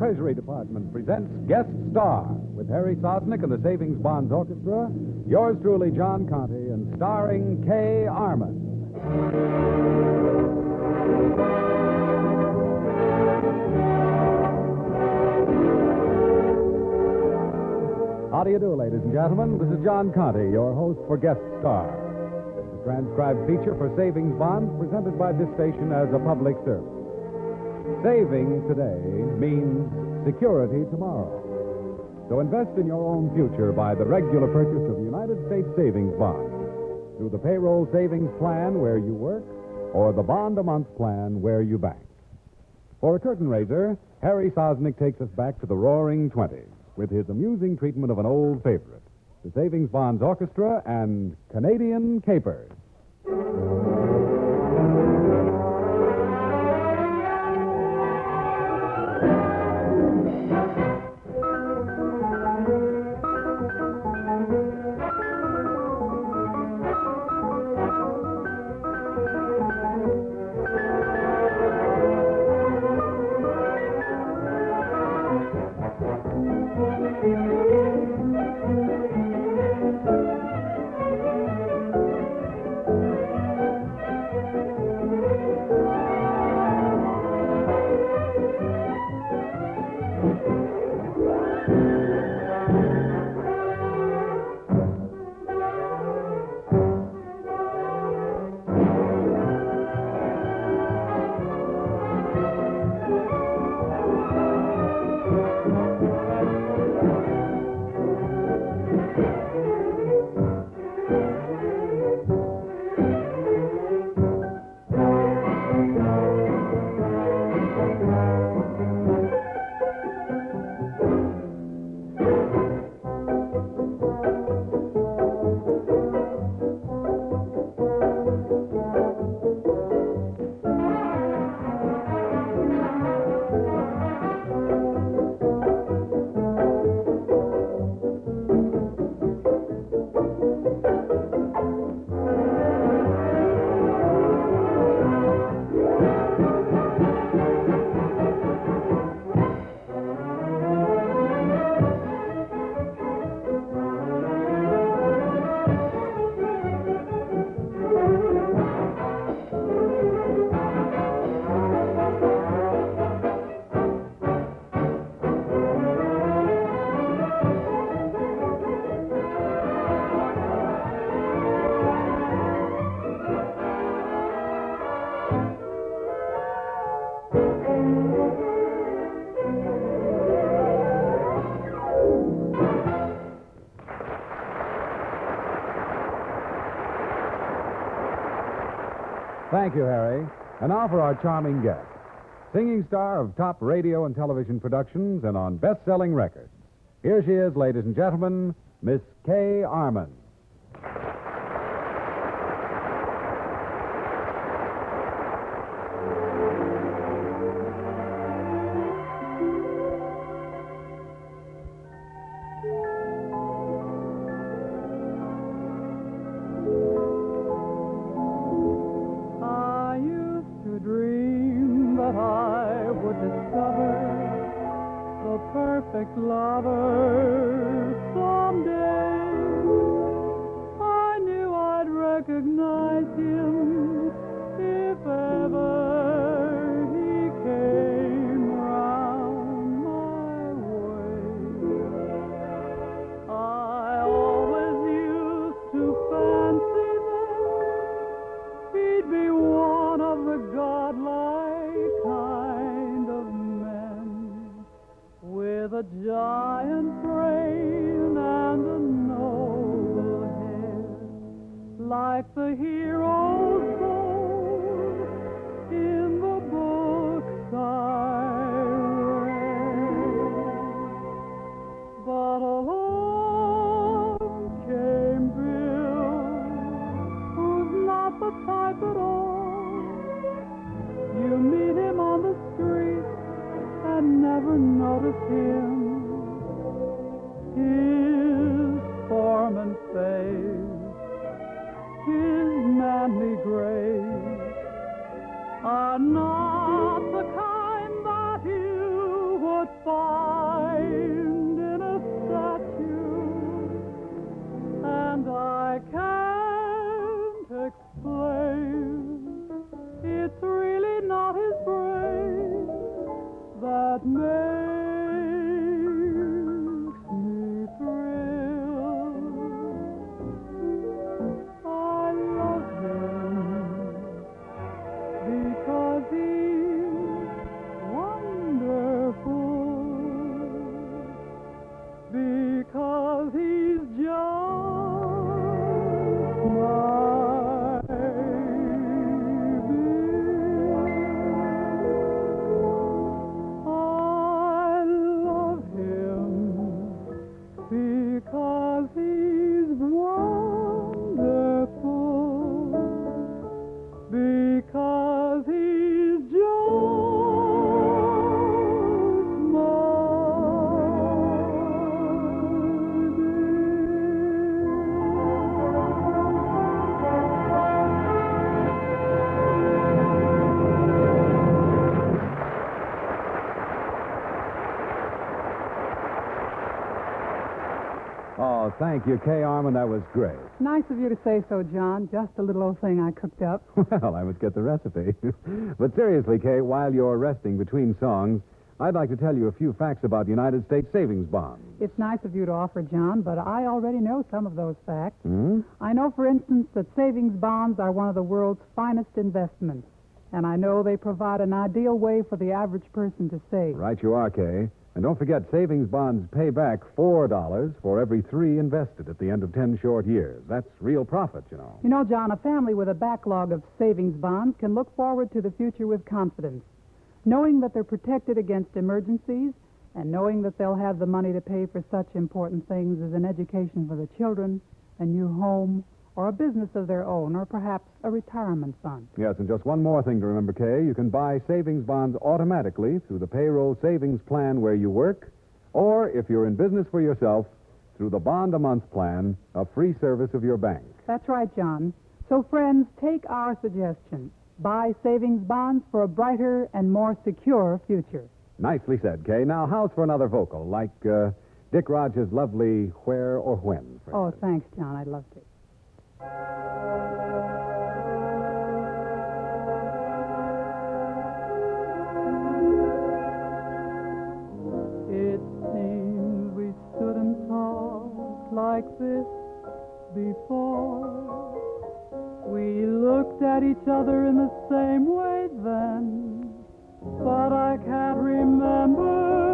Treasury Department presents Guest Star with Harry Sosnick and the Savings Bonds Orchestra. Yours truly, John Conte, and starring Kay Armen. How do you do, ladies and gentlemen? This is John Conte, your host for Guest Star. The transcribed feature for Savings Bonds presented by this station as a public service. Saving today means security tomorrow. So invest in your own future by the regular purchase of United States Savings Bonds through the payroll savings plan where you work or the bond a month plan where you bank. For a curtain raiser, Harry Sosnick takes us back to the roaring 20s with his amusing treatment of an old favorite, the Savings Bonds Orchestra and Canadian Capers. Thank you, Harry. And now for our charming guest, singing star of top radio and television productions and on best selling records. Here she is, ladies and gentlemen, Miss Kay Armen. Perfect thank you, Kay Armen. That was great. Nice of you to say so, John. Just a little old thing I cooked up. Well, I must get the recipe. but seriously, Kay, while you're resting between songs, I'd like to tell you a few facts about United States savings bonds. It's nice of you to offer, John, but I already know some of those facts. Hmm? I know, for instance, that savings bonds are one of the world's finest investments. And I know they provide an ideal way for the average person to save. Right you are, Kay. And don't forget, savings bonds pay back $4 for every three invested at the end of 10 short years. That's real profit, you know. You know, John, a family with a backlog of savings bonds can look forward to the future with confidence, knowing that they're protected against emergencies and knowing that they'll have the money to pay for such important things as an education for the children, a new home, or a business of their own, or perhaps a retirement fund. Yes, and just one more thing to remember, Kay. You can buy savings bonds automatically through the payroll savings plan where you work, or if you're in business for yourself, through the bond a month plan, a free service of your bank. That's right, John. So, friends, take our suggestion. Buy savings bonds for a brighter and more secure future. Nicely said, Kay. Now, how's for another vocal, like uh, Dick Rodgers' lovely Where or When? for Oh, instance? thanks, John. I'd love to. It seems we stood and talked like this before. We looked at each other in the same way then, but I can't remember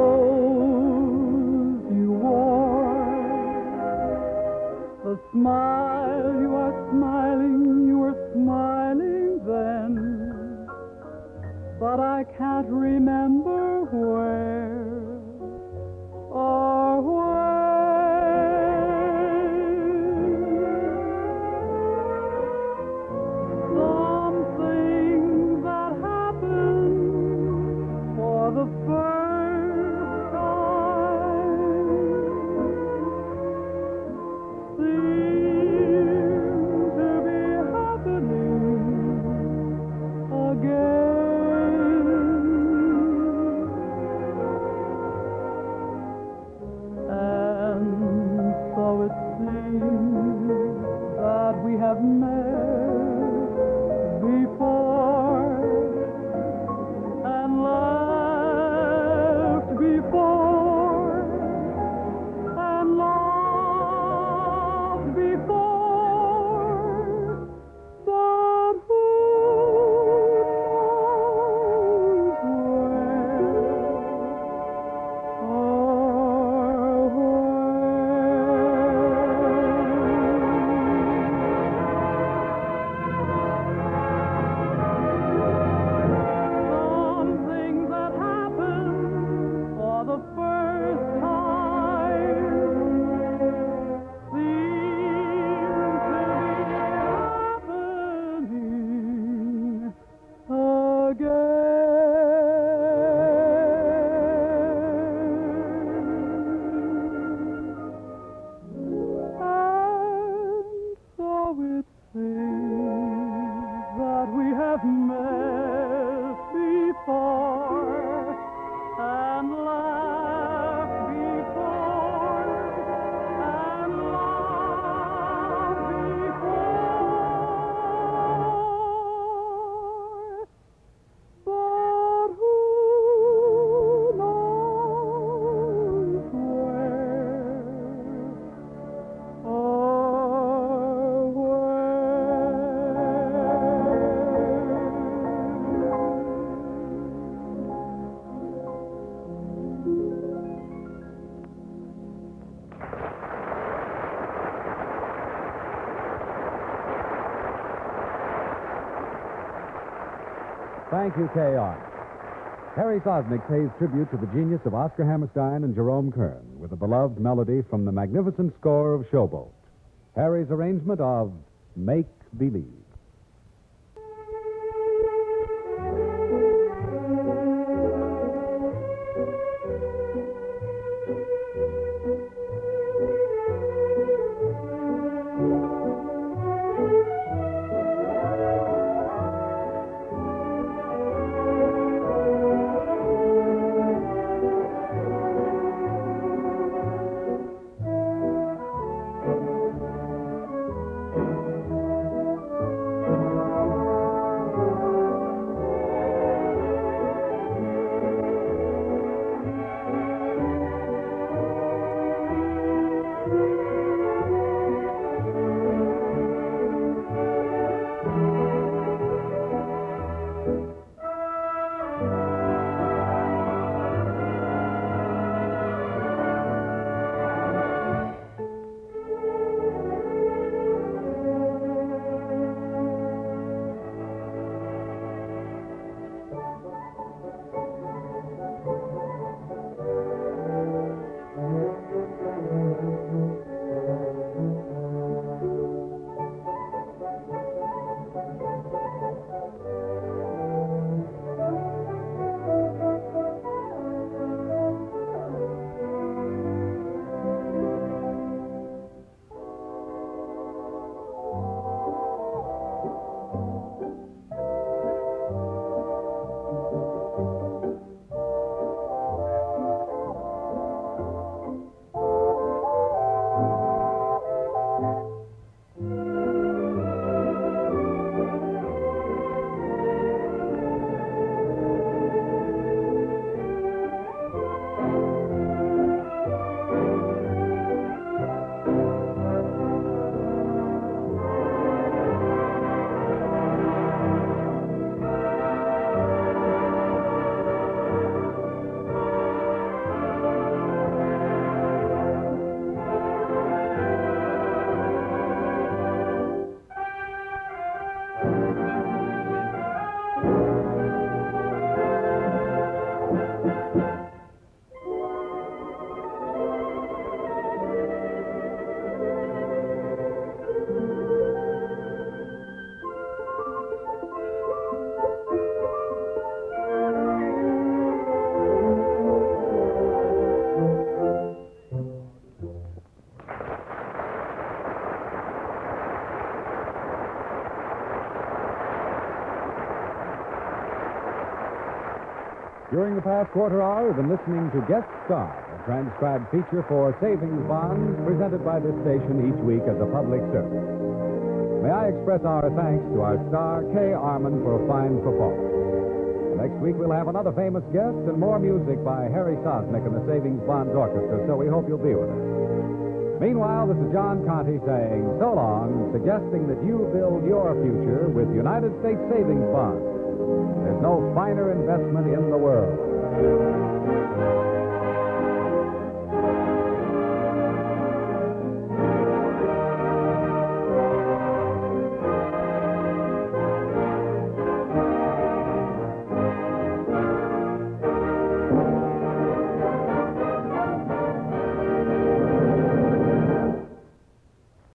clothes you wore. The smile you are smiling, you were smiling then. But I can't remember where or when. Something that happened for the first Thank you, K.R. Harry Sosnick pays tribute to the genius of Oscar Hammerstein and Jerome Kern with a beloved melody from the magnificent score of Showboat. Harry's arrangement of Make Believe. During the past quarter hour, we've been listening to Guest Star, a transcribed feature for savings bonds presented by this station each week as a public service. May I express our thanks to our star, Kay Armen, for a fine performance. Next week, we'll have another famous guest and more music by Harry Sosnick and the Savings Bonds Orchestra, so we hope you'll be with us. Meanwhile, this is John Conte saying so long, suggesting that you build your future with United States Savings Bonds. There's no finer investment in the world.